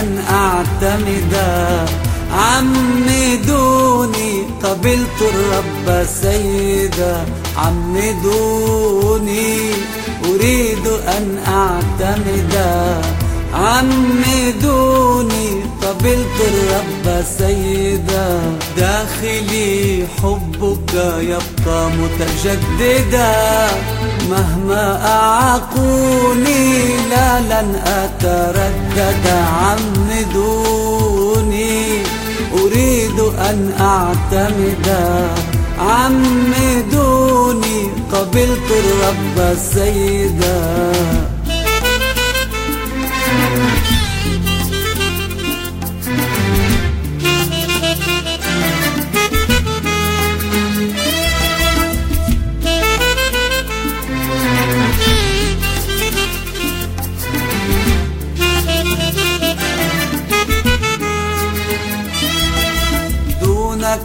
أن أعتمد عمدوني. قبلت الرب سيدا عمدوني. أريد أن أعتمد عمدوني. قبلت الرب سيدا. داخلي حبك يبقى متجددا. مهما أعاقوني لا لن أتردد عمدوني أريد أن أعتمد عمدوني قبلت الرب سيدا.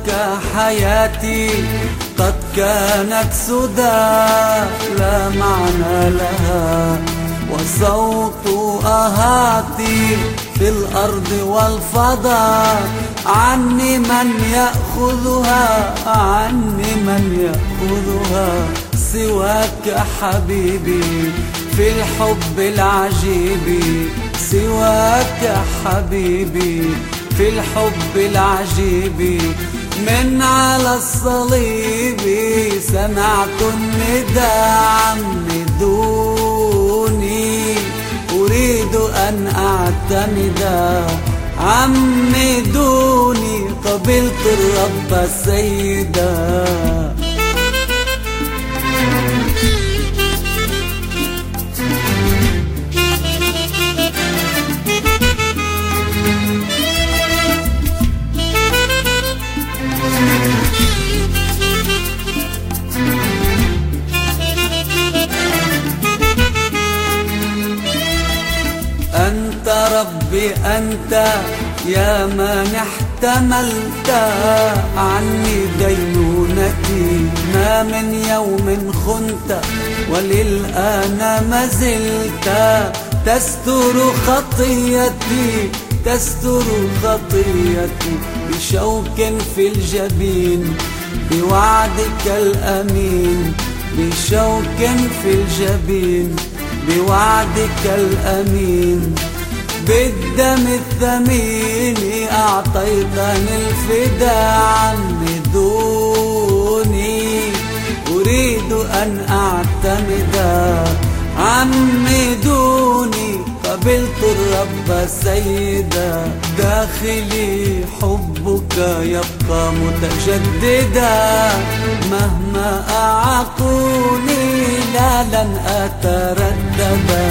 دونك حياتي قد كانت سدى لا معنى لها. وصوت أهاتي في الأرض والفضاء عني من يأخذها عني من يأخذها. سواك حبيبي في الحب العجيب سواك حبيبي في الحب العجيب. من على الصليب سمعت النداء عمدوني أريد أن أعتمد عمدوني قبلت الرب سيدا. ربي أنت يا من احتملت عني دينونتي ما من يوم خنت وللآن ما زلت. تستر خطيتي تستر خطيتي بشوك في الجبين بوعدك الأمين بشوك في الجبين بوعدك الأمين. بالدم الثمين أعطيتني الفداء عمدوني أريد أن أعتمد عمدوني قبلت الرب سيدا. داخلي حبك يبقى متجددا. مهما أعقوني لا لن أترددا